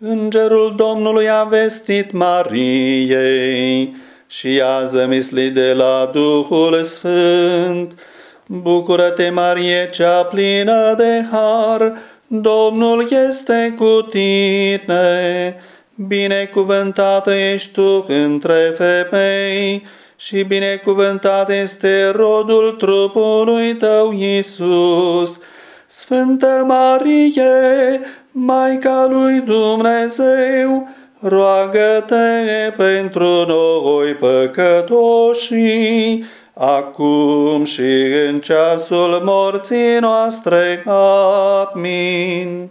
Îngerul Domnului a vestit Mariei și a zămislit de la Duhul Sfânt. Bucură-te, Marie, cea plină de har, Domnul este cu tine. Binecuvântată ești tu între femei și binecuvântat este rodul trupului tău, Iisus. Sfântă Marie, Maica lui Dumnezeu, roagă-te pentru noi păcătoși, acum și în ceasul morții noastre. Amin.